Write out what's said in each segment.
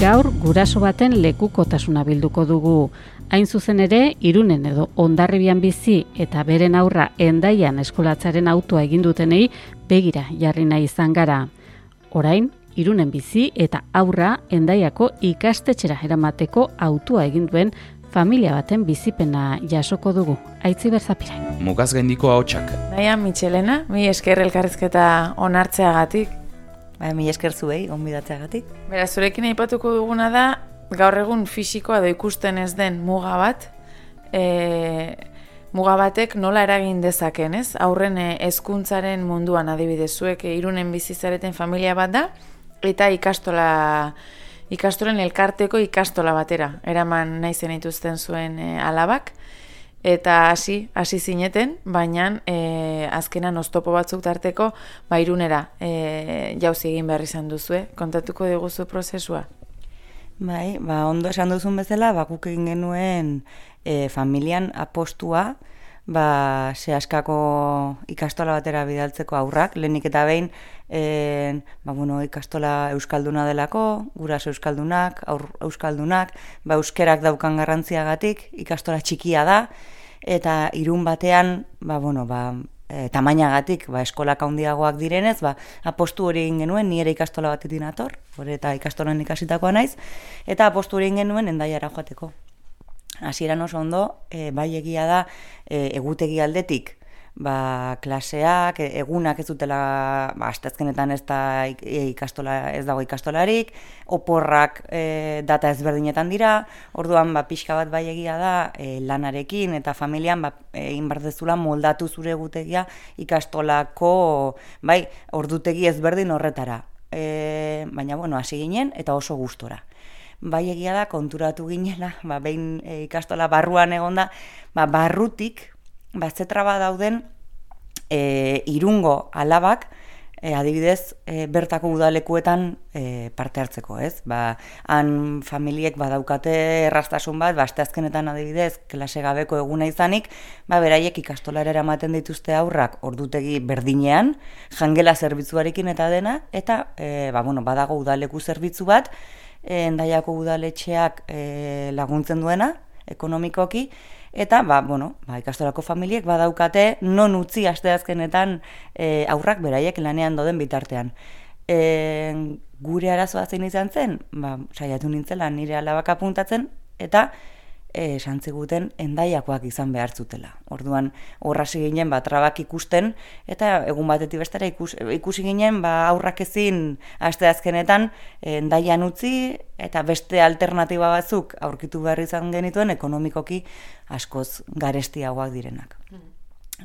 Gaur guraso baten lekukotasuna bilduko dugu. Hain zuzen ere, irunen edo ondarribian bizi eta beren aurra endaian eskolatzaren autoa egin dutenei begira jarri nahi izan gara. Orain, irunen bizi eta aurra endaiako ikastetxera eramateko autua egin duen familia baten bizipena jasoko dugu. Aitzi berzapira. Mugaz gaindiko ahotsak. Naia Michelena, mi esker elkarrizketa onartzeagatik. Ba, mi esker zuei, onbidatzeagatik. Bera, zurekin aipatuko duguna da, gaur egun fisikoa da ikusten ez den muga bat, e, muga batek nola eragin dezaken, ez? Aurren e, hezkuntzaren munduan adibidez, zuek e, irunen bizizareten familia bat da, eta ikastola ikastolen elkarteko ikastola batera, eraman nahi zen zuen e, alabak, eta hasi hasi zineten, baina e, azkenan oztopo batzuk tarteko ba irunera e, jauzi egin behar izan duzue. Kontatuko diguzu prozesua? Bai, ba, ondo esan duzun bezala, bakuk egin genuen e, familian apostua, ba, askako ikastola batera bidaltzeko aurrak, lehenik eta behin, e, ba, bueno, ikastola euskalduna delako, guras euskaldunak, aur euskaldunak, ba, euskerak daukan garrantziagatik, ikastola txikia da, eta irun batean, ba, bueno, ba, e, tamainagatik, ba, eskolak handiagoak direnez, ba, apostu hori egin genuen, ni ere ikastola bat ator, hori eta ikastolan ikasitakoa naiz, eta apostu hori egin genuen endaiara joateko hasieran oso ondo, e, bai egia da, e, egutegi aldetik, ba, klaseak, e, egunak ez dutela, ba, astezkenetan ez da ikastola, ez dago ikastolarik, oporrak e, data ezberdinetan dira, orduan, ba, pixka bat bai egia da, e, lanarekin eta familian, ba, egin bardezula moldatu zure egutegia ikastolako, bai, ordutegi ezberdin horretara. E, baina, bueno, hasi ginen, eta oso gustora bai egia da konturatu ginela, ba, behin e, ikastola barruan egonda, ba, barrutik, ba, zetra dauden e, irungo alabak, e, adibidez, e, bertako udalekuetan e, parte hartzeko, ez? Ba, han familiek badaukate errastasun bat, ba, azkenetan adibidez, klase gabeko eguna izanik, ba, beraiek ikastolara eramaten dituzte aurrak ordutegi berdinean, jangela zerbitzuarekin eta dena, eta, e, ba, bueno, badago udaleku zerbitzu bat, endaiako udaletxeak e, laguntzen duena, ekonomikoki, eta ba, bueno, ba, ikastolako familiek badaukate non utzi asteazkenetan e, aurrak beraiek lanean doden bitartean. E, gure arazoa zein izan zen, ba, saiatu nintzela nire alabak apuntatzen, eta e, santziguten endaiakoak izan behar zutela. Orduan, horrasi ginen, ba, trabak ikusten, eta egun batetik bestera ikus, ikusi ginen, ba, aurrak ezin aste azkenetan endaian utzi, eta beste alternatiba batzuk aurkitu behar izan genituen, ekonomikoki askoz garestiagoak direnak. Mm.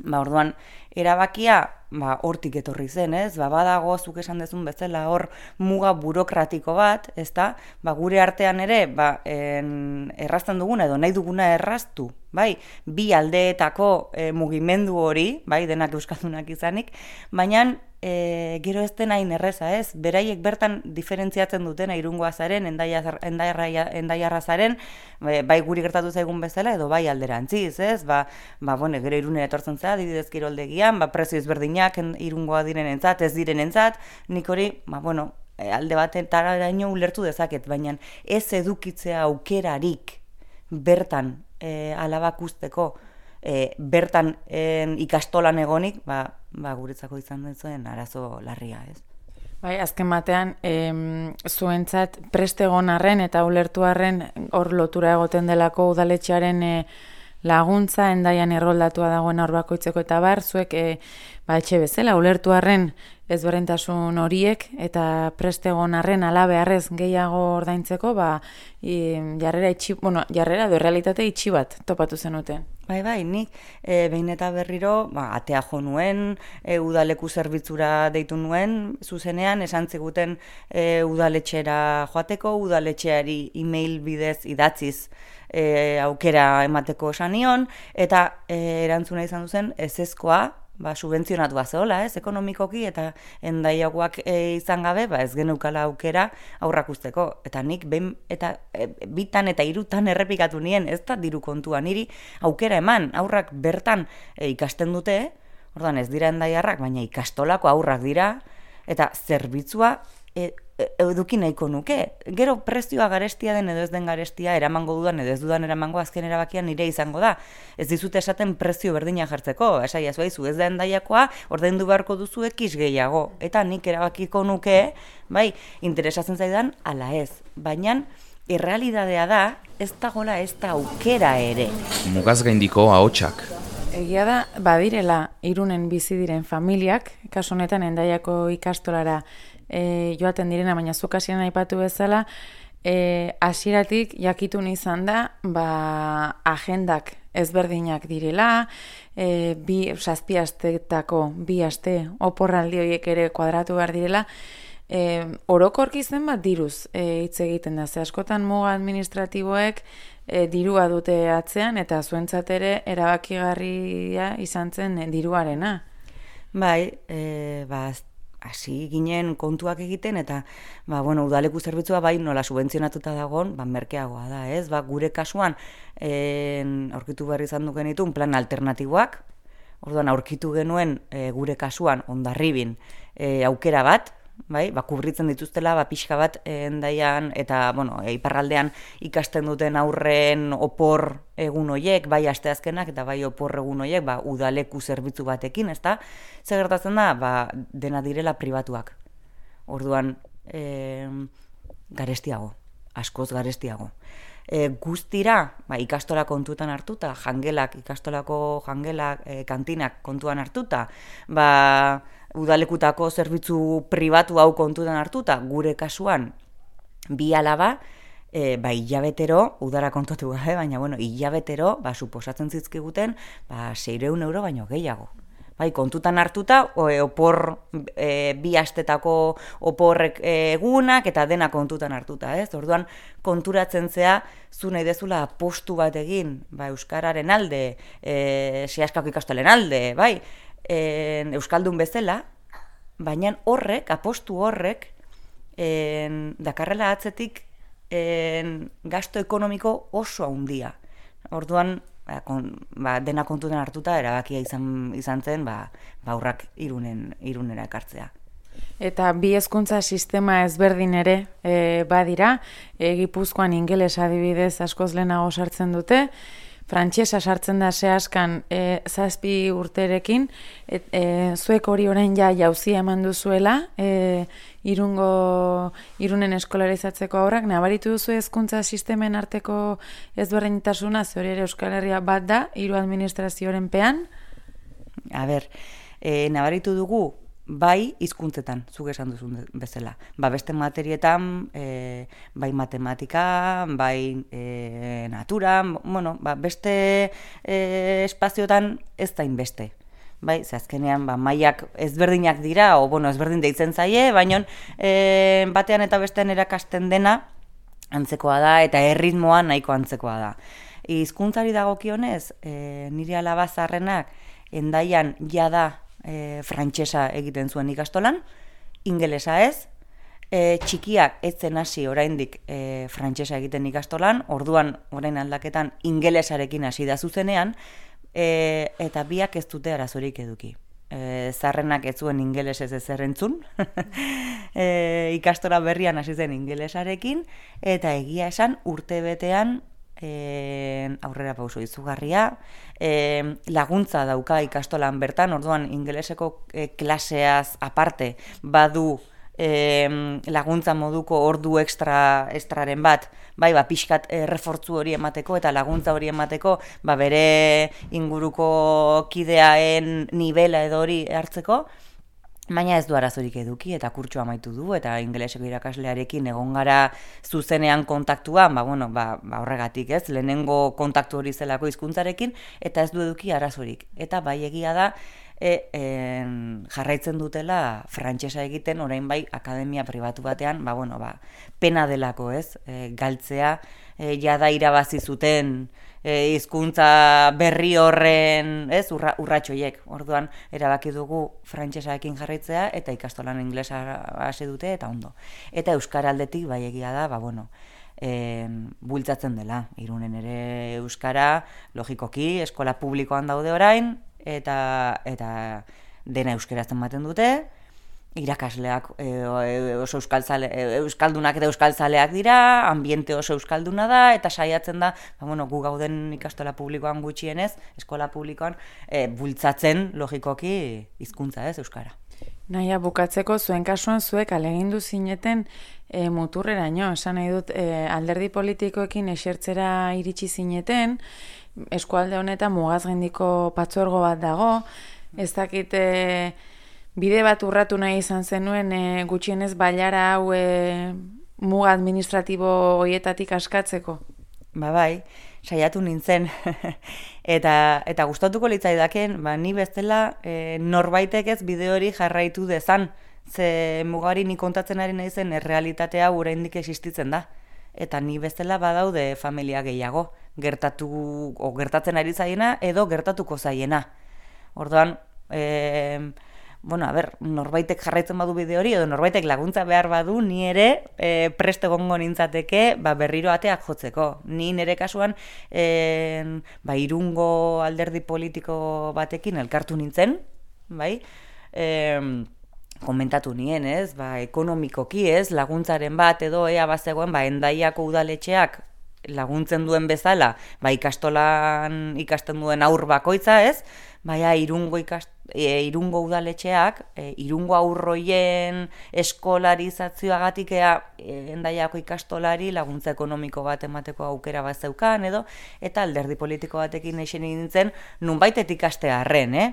Ba, orduan, erabakia ba, hortik etorri zen, ez? Ba, badago, zuk esan dezun bezala, hor muga burokratiko bat, ez da? Ba, gure artean ere, ba, en, errazten duguna edo nahi duguna erraztu, bai? Bi aldeetako e, mugimendu hori, bai? Denak euskaldunak izanik, baina e, gero ez den hain erreza, ez? Beraiek bertan diferentziatzen dutena irungoa zaren, endaiarra zaren, bai guri gertatu zaigun bezala, edo bai alderantziz, ez? Ba, ba bueno, gero irunera etortzen zera, dibidez kiroldegian, ba, prezio ezberdinak irungoa diren entzat, ez diren entzat, nik hori, ba, bueno, e, alde baten tararaino ulertu dezaket, baina ez edukitzea aukerarik bertan e, alabak usteko, e, bertan en, ikastolan egonik, ba, ba, guretzako izan zuen arazo larria, ez? Bai, azken batean, em, zuentzat preste arren eta ulertu arren hor lotura egoten delako udaletxearen e, laguntza endaian erroldatua dagoen aurbakoitzeko eta bar, zuek e, ba, etxe bezala, ulertu arren ezberdintasun horiek eta prestegon arren alabearrez gehiago ordaintzeko, ba, jarrera, itxi, bueno, jarrera do realitate itxi bat topatu zenuten. Bai, bai, nik e, behin eta berriro, ba, atea jo nuen, e, udaleku zerbitzura deitu nuen, zuzenean, esan ziguten e, udaletxera joateko, udaletxeari e-mail bidez idatziz e, aukera emateko esan nion, eta e, erantzuna izan duzen, ez ezkoa, ba, subentzionatua zehola, ez, ekonomikoki, eta endaiagoak e, izan gabe, ba, ez geneukala aukera aurrak usteko. Eta nik, ben, eta e, bitan eta irutan errepikatu nien, ez da diru kontua, niri aukera eman, aurrak bertan e, ikasten dute, ordan ez dira endaiarrak, baina ikastolako aurrak dira, eta zerbitzua e, eduki nahiko nuke. Gero prezioa garestia den edo ez den garestia eramango dudan edo ez dudan eramango azken erabakian nire izango da. Ez dizute esaten prezio berdina jartzeko. Esai ez baizu ez da endaiakoa, ordaindu beharko duzu ekiz gehiago. Eta nik erabakiko nuke, bai, interesatzen zaidan ala ez. Baina irrealidadea da ez dagola ez da aukera ere. Mugaz gaindiko ahotsak. Egia da, badirela irunen bizi diren familiak, kasu honetan endaiako ikastolara e, joaten direna, baina zuk hasieran aipatu bezala, e, hasieratik jakitun izan da, ba, agendak ezberdinak direla, e, bi, sazpi astetako, bi aste, oporraldi horiek ere kuadratu behar direla, e, orokorki zen bat diruz e, hitz egiten da, ze askotan muga administratiboek e, dirua dute atzean, eta zuentzat ere erabakigarria izan zen e, diruarena. Bai, e, ba, hasi ginen kontuak egiten eta ba, bueno, udaleku zerbitzua bai nola subentzionatuta dagoen, ba, merkeagoa da, ez? Ba, gure kasuan en, aurkitu behar izan duken ditu plan alternatiboak, orduan aurkitu genuen e, gure kasuan ondarribin e, aukera bat, bai, ba, kubritzen dituztela, ba, pixka bat endaian, eta, bueno, iparraldean ikasten duten aurren opor egun hoiek, bai asteazkenak eta bai opor egun hoiek, ba, udaleku zerbitzu batekin, ezta? Zer gertatzen da, ba, dena direla pribatuak. Orduan, e, garestiago, askoz garestiago. E, guztira, ba, ikastola kontutan hartuta, jangelak, ikastolako jangelak, e, kantinak kontuan hartuta, ba, udalekutako zerbitzu pribatu hau kontutan hartuta, gure kasuan, bi alaba, e, ba, hilabetero, udara kontatu gabe, baina, bueno, hilabetero, ba, suposatzen zizkiguten, ba, seireun euro baino gehiago. Bai, kontutan hartuta, e, opor, e, bi astetako oporrek egunak, eta dena kontutan hartuta, ez? Orduan, konturatzen zea, zu nahi dezula postu bat egin, ba, Euskararen alde, e, sehaskako ikastolen alde, bai, en, Euskaldun bezala, baina horrek, apostu horrek, en, dakarrela atzetik en, gasto ekonomiko oso handia. Orduan, ba, kon, ba, dena kontutan hartuta, erabakia izan, izan zen, ba, ba aurrak irunen, irunera ekartzea. Eta bi hezkuntza sistema ezberdin ere e, badira, e, Gipuzkoan ingeles adibidez askoz lehenago sartzen dute, Frantxesa sartzen da zehazkan e, zazpi urterekin, et, e, zuek hori orain ja jauzia eman duzuela, e, irungo, irunen eskolarizatzeko aurrak, nabaritu duzu hezkuntza sistemen arteko ezberdintasuna, zure ere Euskal Herria bat da, hiru administrazioaren pean? A ber, e, nabaritu dugu, bai hizkuntzetan zuk esan duzun bezala. Ba, beste materietan, e, bai matematika, bai e, natura, bueno, ba, beste e, espaziotan ez da inbeste. Bai, ze azkenean ba, maiak ezberdinak dira, o bueno, ezberdin deitzen zaie, baina e, batean eta bestean erakasten dena antzekoa da eta erritmoa nahiko antzekoa da. Hizkuntzari dagokionez, e, nire alabazarrenak endaian jada e, frantsesa egiten zuen ikastolan, ingelesa ez, e, txikiak ez zen hasi oraindik e, frantsesa egiten ikastolan, orduan orain aldaketan ingelesarekin hasi da zuzenean, e, eta biak ez dute arazorik eduki. E, zarrenak ez zuen ingelesez ez errentzun, e, ikastola berrian hasi zen ingelesarekin, eta egia esan urte betean e, aurrera pauso izugarria, e, laguntza dauka ikastolan bertan, orduan ingeleseko e, klaseaz aparte badu e, laguntza moduko ordu extra estraren bat, bai, ba, pixkat e, refortzu hori emateko eta laguntza hori emateko, ba, bere inguruko kideaen nivela edo hori hartzeko, Baina ez du arazorik eduki eta kurtsu amaitu du eta ingeleseko irakaslearekin egon gara zuzenean kontaktuan, ba, bueno, ba, ba horregatik ez, lehenengo kontaktu hori zelako hizkuntzarekin eta ez du eduki arazorik. Eta bai egia da, e, jarraitzen dutela frantsesa egiten orain bai akademia pribatu batean, ba, bueno, ba, pena delako ez, e, galtzea, e, jada irabazi zuten e, hizkuntza berri horren, ez, urra, urratxoiek. Orduan, erabaki dugu frantsesaekin jarraitzea eta ikastolan inglesa hasi dute eta ondo. Eta euskara aldetik bai egia da, ba bueno, e, bultzatzen dela. Irunen ere euskara logikoki eskola publikoan daude orain eta eta dena euskarazten baten dute irakasleak e, oso euskaltzale, e, euskaldunak eta euskaltzaleak dira, ambiente oso euskalduna da, eta saiatzen da, ba, bueno, gu gauden ikastola publikoan gutxienez, eskola publikoan, e, bultzatzen logikoki hizkuntza ez, euskara. Naia, bukatzeko zuen kasuan zuek alegindu zineten e, muturrera esan nahi dut e, alderdi politikoekin esertzera iritsi zineten, eskualde honetan mugazgendiko patzuergo bat dago, ez dakite bide bat urratu nahi izan zenuen e, gutxienez bailara hau e, muga administratibo hoietatik askatzeko? Ba bai, saiatu nintzen. eta eta gustatuko litzaidaken, ba ni bestela e, norbaitek ez bide hori jarraitu dezan. Ze mugari ni kontatzen ari naizen errealitatea oraindik existitzen da. Eta ni bestela badaude familia gehiago, gertatu o gertatzen ari zaiena edo gertatuko zaiena. Orduan, eh bueno, a ber, norbaitek jarraitzen badu bide hori, edo norbaitek laguntza behar badu, ni ere e, preste gongo nintzateke ba, berriro ateak jotzeko. Ni nire kasuan, e, ba, irungo alderdi politiko batekin elkartu nintzen, bai, e, komentatu nien, ez, ba, ekonomikoki, ez, laguntzaren bat edo ea bazegoen, ba, endaiako udaletxeak laguntzen duen bezala, ba, ikastolan ikasten duen aur bakoitza, ez, baina irungo ikast, e, irungo udaletxeak, e, irungo aurroien eskolarizazioagatik ea e, endaiako ikastolari laguntza ekonomiko bat emateko aukera bat zeukan edo, eta alderdi politiko batekin eixen nintzen, nun baitetik ikaste harren, eh?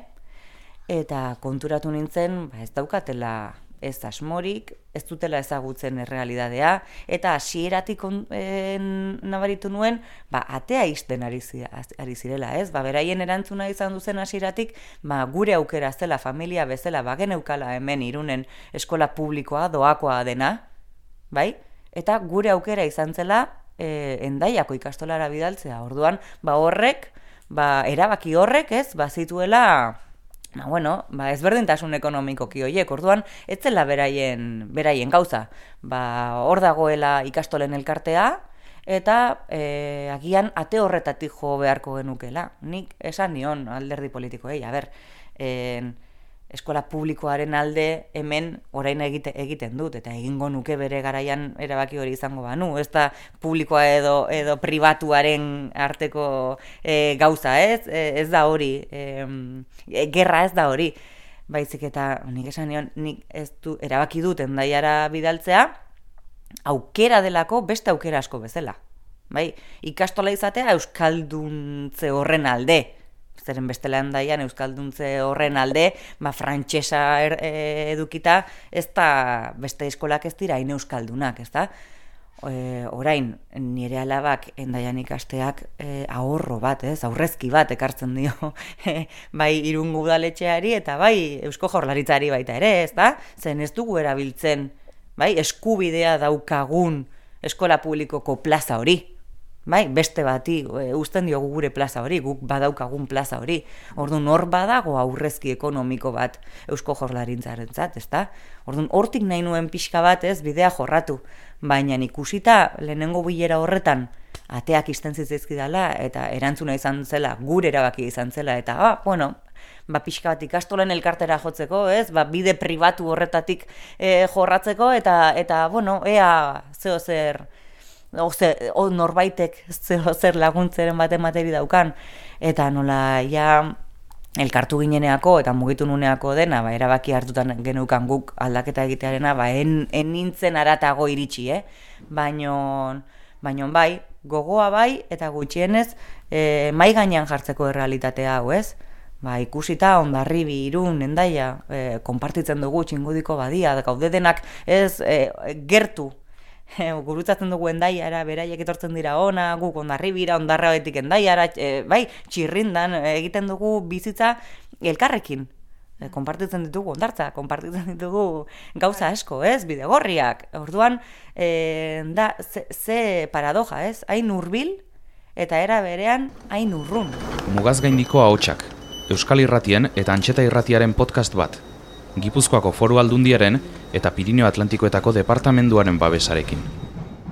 Eta konturatu nintzen, ba ez daukatela ez asmorik, ez dutela ezagutzen errealidadea, eta hasieratik nabaritu nuen, ba, atea izten ari, ari zirela, ez? Ba, beraien erantzuna izan duzen hasieratik, ba, gure aukera zela familia bezala, ba, geneukala hemen irunen eskola publikoa, doakoa dena, bai? Eta gure aukera izan zela, e, endaiako ikastolara bidaltzea, orduan, ba, horrek, ba, erabaki horrek, ez, ba, zituela, Ba, bueno, ba, ezberdintasun ekonomikoki horiek, orduan, ez zela beraien, beraien gauza. Ba, hor dagoela ikastolen elkartea, eta e, agian ate horretatik jo beharko genukela. Nik esan nion alderdi politikoei, a ber, en, eskola publikoaren alde hemen orain egite, egiten dut eta egingo nuke bere garaian erabaki hori izango banu, ez da publikoa edo edo pribatuaren arteko e, gauza, ez? E, ez da hori, e, gerra ez da hori. Baizik eta nik esan nion, nik ez du erabaki dut endaiara bidaltzea, aukera delako beste aukera asko bezala. Bai, ikastola izatea euskalduntze horren alde zeren bestela daian Euskalduntze horren alde, ba, frantxesa er, e, edukita, ez da beste eskolak ez dira, hain Euskaldunak, ez da? E, orain, nire alabak endaian ikasteak e, ahorro bat, ez, aurrezki bat ekartzen dio, bai irungu udaletxeari eta bai eusko jorlaritzari baita ere, ez da? Zen ez dugu erabiltzen, bai, eskubidea daukagun eskola publikoko plaza hori, bai, beste bati e, uzten diogu gure plaza hori, guk badaukagun plaza hori. Orduan hor badago aurrezki ekonomiko bat Eusko Jorlaritzarentzat, ezta? Orduan hortik nahi nuen pixka bat, ez, bidea jorratu. Baina ikusita lehenengo bilera horretan ateak izten zitzaizkidala eta erantzuna izan zela, gure erabaki izan zela eta ah, bueno, ba pixka bat ikastolen elkartera jotzeko, ez? Ba, bide pribatu horretatik e, jorratzeko eta eta bueno, ea zeo zer o, norbaitek zer laguntzeren bat emateri daukan, eta nola, ja, elkartu gineneako eta mugitu nuneako dena, ba, erabaki hartutan genukan guk aldaketa egitearena, ba, en, en nintzen aratago iritsi, eh? Baino, baino bai, gogoa bai, eta gutxienez, e, mai gainean jartzeko errealitatea hau, ez? Ba, ikusita ondarribi irun endaia e, konpartitzen dugu txingudiko badia, gaude denak ez e, gertu gurutzatzen dugu endaiara, beraiek etortzen dira ona, guk ondarribira, ondarra betik endaiara, e, bai, txirrindan egiten dugu bizitza elkarrekin. E, konpartitzen ditugu ondartza, konpartitzen ditugu gauza asko, ez, bidegorriak. Orduan, e, da, ze, ze paradoja, ez, hain urbil, eta era berean hain urrun. Mugaz gaindiko ahotsak, Euskal Irratien eta Antxeta Irratiaren podcast bat. Gipuzkoako foru aldundiaren eta Pirineo Atlantikoetako departamenduaren babesarekin.